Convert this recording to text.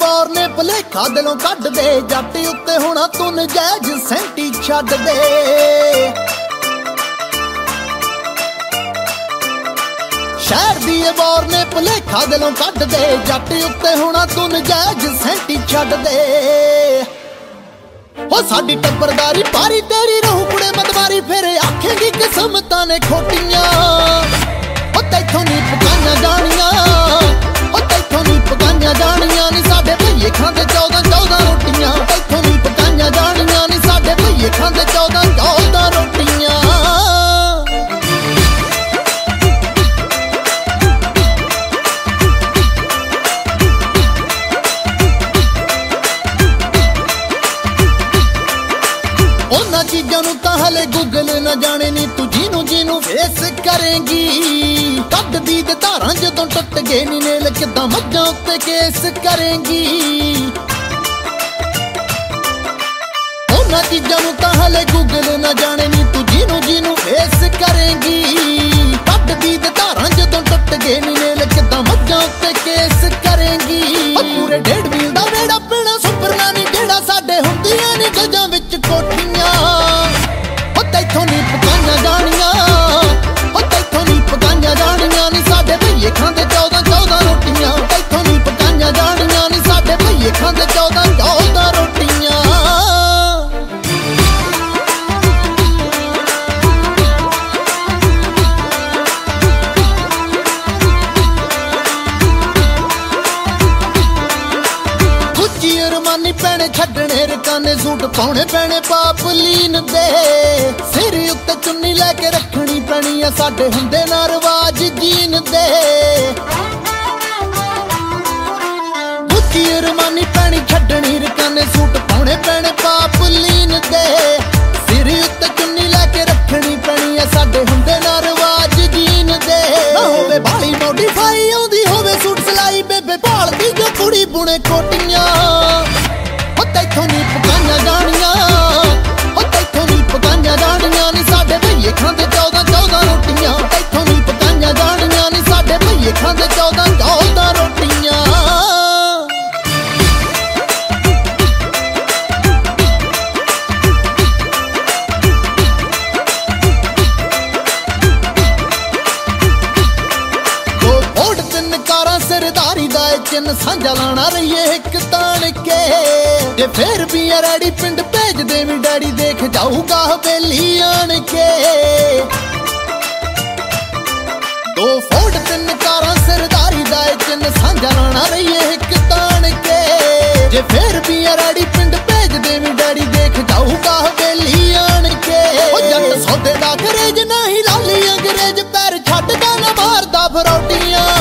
ਵਾਰ ਨੇ ਭਲੇਖਾ ਦਿਲੋਂ ਕੱਢ ਦੇ, ਜੱਟ ਉੱਤੇ ਹੋਣਾ ਤੂੰ ਨਜਾਇਜ਼ ਸੈਂਟੀ ਛੱਡ ਦੇ। ਸ਼ਹਿਰ ਦੀ ਇਹ ਨੇ ਭਲੇਖਾ ਦਿਲੋਂ ਕੱਢ ਦੇ, ਜੱਟ ਉੱਤੇ ਹੋਣਾ ਤੂੰ ਨਜਾਇਜ਼ ਸੈਂਟੀ ਛੱਡ ਦੇ। ਹੋ ਸਾਡੀ ਟੱਬਰਦਾਰੀ ਪਾਰੀ ਤੇਰੀ ਰਹੂ ਕੁੜੇ ਮਦਵਾਰੀ, ਫੇਰੇ ਆਖੇਂਗੀ ਕਿਸਮਤਾਂ ਨੇ ਖੋਟੀਆਂ। ਉਹਨਾਂ ਚੀਜ਼ਾਂ ਨੂੰ ਤਾਂ ਹਲੇ ਗੂਗਲ ਨਾ ਜਾਣੇ ਨਹੀਂ ਤੂੰ ਜਿਹਨੂੰ ਜਿਹਨੂੰ ਫੇਸ ਕਰੇਂਗੀ। ਕੱਢ ਦੀ ਤੇ ਧਾਰਾਂ ਜਦੋਂ ਟੁੱਟ ਗਏ ਨੀ ਨੇਲ, ਕਿਦਾਂ ਮੱਝਾਂ ਉੱਤੇ ਕੇਸ ਕਰੇਂਗੀ। ਉਹਨਾਂ ਚੀਜ਼ਾਂ ਨੂੰ ਤਾਂ ਹਲੇ ਗੂਗਲ ਨਾ ਜਾਣੇ ਨਹੀਂ ਤੂੰ ਜਿਹਨੂੰ ਜਿਹਨੂੰ ਫੇਸ ਕਰੇਂਗੀ। ਕੱਢ ਦੀ ਤੇ ਧਾਰਾਂ ਜਦੋਂ ਟੁੱਟ ਗਏ ਨੀ ਨੇਲ, ਕਿਦਾਂ ਮੱਝਾਂ ਉੱਤੇ ਕੇਸ ਕਰੇਂਗੀ। ਉਹ ਪੂਰੇ ਡੇਢ ਮੀਲ ਦਾ ਵੇੜਾ ਪੈਣਾ ਸੁਪਰਨਾ ਨਹੀਂ ਜਿਹੜਾ ਸਾਡੇ ਹੁੰਦੀਆਂ ਨੇ। ਗਜਾਂ 14 14 ਰੋਟੀਆਂ। ਕੁੱਚੀ ਅਰਮਾਨੀ ਪੈਣੇ ਛੱਡਣੇ, ਰਕਾਨੇ ਸੂਟ ਪਾਉਣੇ ਪੈਣੇ ਪਾਪ ਲੀਨ ਦੇ। ਸਿਰ ਉੱਤੇ ਚੁੰਨੀ ਲੈ ਕੇ ਰੱਖਣੀ ਪੈਣੀ ਆ ਸਾਡੇ ਹੁੰਦੇ ਨਾ ਰਿਵਾਜ ਜੀਨ ਦੇ। ਕੁੱਚੀ ਅਰਮਾਨੀ ਪੈਣੀ ਛੱਡਣੀ ਰਕਾਨੇ ਸੂਟ ਪਾਉਣੇ ਪੈਣੇ ਪਾਪ ਲੀਨ ਦੇ ਸਿਰ ਉੱਤੇ ਚੁੰਨੀ ਲੈ ਕੇ ਰੱਖਣੀ ਪੈਣੀ ਆ ਸਾਡੇ ਹੁੰਦੇ ਨਾ ਰਿਵਾਜ ਜੀਨ ਦੇ। ਨਾ ਹੋਵੇ ਬਾਲੀ ਮੋਡੀਫਾਈ ਆਉਂਦੀ ਹੋਵੇ ਸੂਟ ਸਲਾਈ, ਬੇਬੇ ਭਾਲਦੀ ਜੋ ਕੁੜੀ ਬੁਣੇ ਕੋਟੀਆਂ। ਉਹ ਤੈਥੋਂ ਨਹੀਂ ਪਕਾਈਆਂ ਜਾਣੀਆਂ ਉਹ ਤੈਥੋਂ ਨਹੀਂ ਪਕਾਈਆਂ ਜਾਣੀਆਂ ਨਹੀਂ ਸਾਡੇ ਭਈਏ ਖਾਂਦੇ 14 14 ਰੋਟੀਆਂ। ਤੈਥੋਂ ਨਹੀਂ ਪਕਾਈਆਂ ਜਾਣੀਆਂ ਨਹੀਂ ਸਾਡੇ ਭਈਏ ਖਾਂਦੇ 14 14 ਤਿੰਨ ਕਾਰਾਂ ਸਰਦਾਰੀ ਦਾ ਚਿੰਨ ਸਾਂਝਾ ਲਾਣਾ ਰਹੀਏ ਇੱਕ ਤਾਣ ਕੇ। ਜੇ ਫੇਰ ਵੀ ਆ ਰੈਡੀ ਪਿੰਡ ਭੇਜ ਦੇ ਡੈਡੀ ਦੇਖ ਜਾਊਗਾ ਹਵੇਲੀ ਆਣ ਕੇ। ਦੋ ਫੋੜ ਤਿੰਨ ਕਾਰਾਂ ਸਰਦਾਰੀ ਦਾ ਇਹ ਚਿੰਨ ਸਾਂਝਾ ਲਾਣਾ ਰਹੀਏ ਇੱਕ ਤਾਣ ਕੇ। ਜੇ ਫੇਰ ਵੀ ਆ ਰੈਡੀ ਪਿੰਡ ਭੇਜ ਦੇ ਡੈਡੀ ਦੇਖ ਜਾਊਗਾ ਹਵੇਲੀ ਆਣ ਕੇ। ਉਹ ਜੱਟ ਸੌਦੇ ਦਾ ਕਰੇਜ ਨਹੀਂ ਲਾਲੀ, ਅੰਗਰੇਜ਼ ਪੈਰ ਛੱਡਦਾ ਨਾ ਮਾਰਦਾ ਫਰੋਟੀਆਂ।